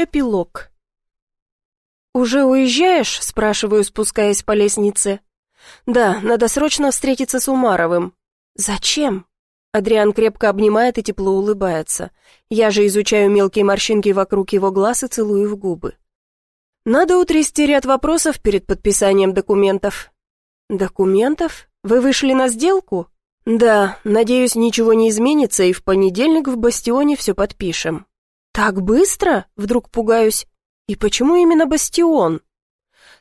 Эпилог. «Уже уезжаешь?» — спрашиваю, спускаясь по лестнице. «Да, надо срочно встретиться с Умаровым». «Зачем?» Адриан крепко обнимает и тепло улыбается. Я же изучаю мелкие морщинки вокруг его глаз и целую в губы. «Надо утрясти ряд вопросов перед подписанием документов». «Документов? Вы вышли на сделку?» «Да, надеюсь, ничего не изменится, и в понедельник в Бастионе все подпишем». «Так быстро?» — вдруг пугаюсь. «И почему именно бастион?»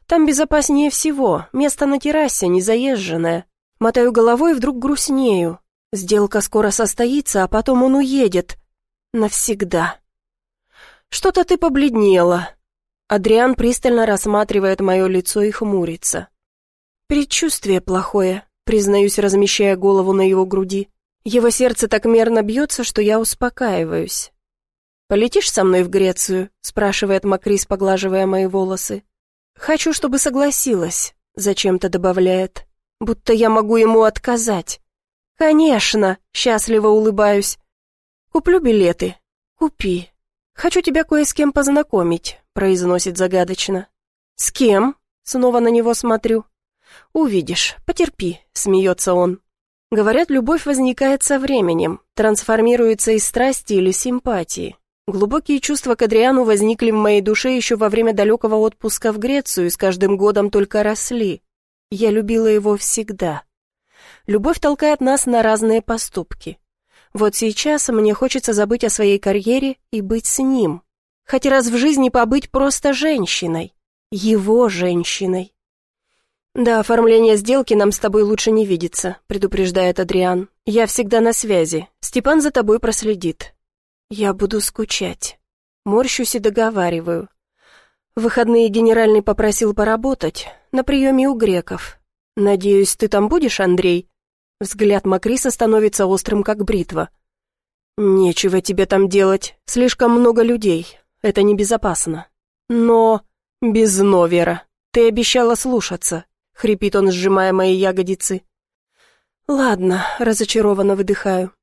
«Там безопаснее всего, место на террасе, незаезженное». Мотаю головой вдруг грустнею. Сделка скоро состоится, а потом он уедет. Навсегда. «Что-то ты побледнела». Адриан пристально рассматривает мое лицо и хмурится. «Предчувствие плохое», признаюсь, размещая голову на его груди. Его сердце так мерно бьется, что я успокаиваюсь. «Полетишь со мной в Грецию?» — спрашивает Макрис, поглаживая мои волосы. «Хочу, чтобы согласилась», — зачем-то добавляет. «Будто я могу ему отказать». «Конечно!» — счастливо улыбаюсь. «Куплю билеты». «Купи». «Хочу тебя кое с кем познакомить», — произносит загадочно. «С кем?» — снова на него смотрю. «Увидишь, потерпи», — смеется он. Говорят, любовь возникает со временем, трансформируется из страсти или симпатии. Глубокие чувства к Адриану возникли в моей душе еще во время далекого отпуска в Грецию и с каждым годом только росли. Я любила его всегда. Любовь толкает нас на разные поступки. Вот сейчас мне хочется забыть о своей карьере и быть с ним. Хоть раз в жизни побыть просто женщиной. Его женщиной. «Да, оформление сделки нам с тобой лучше не видится», предупреждает Адриан. «Я всегда на связи. Степан за тобой проследит. Я буду скучать. Морщусь и договариваю. В выходные генеральный попросил поработать на приеме у греков. Надеюсь, ты там будешь, Андрей? Взгляд Макриса становится острым, как бритва. Нечего тебе там делать, слишком много людей. Это небезопасно. Но... Без Новера. Ты обещала слушаться. Хрипит он, сжимая мои ягодицы. Ладно, разочарованно выдыхаю.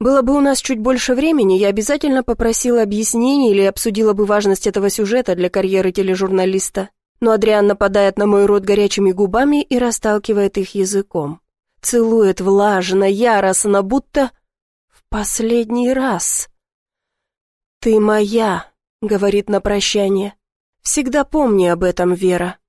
Было бы у нас чуть больше времени, я обязательно попросила объяснений или обсудила бы важность этого сюжета для карьеры тележурналиста. Но Адриан нападает на мой рот горячими губами и расталкивает их языком. Целует влажно, яростно, будто в последний раз. «Ты моя», — говорит на прощание. «Всегда помни об этом, Вера».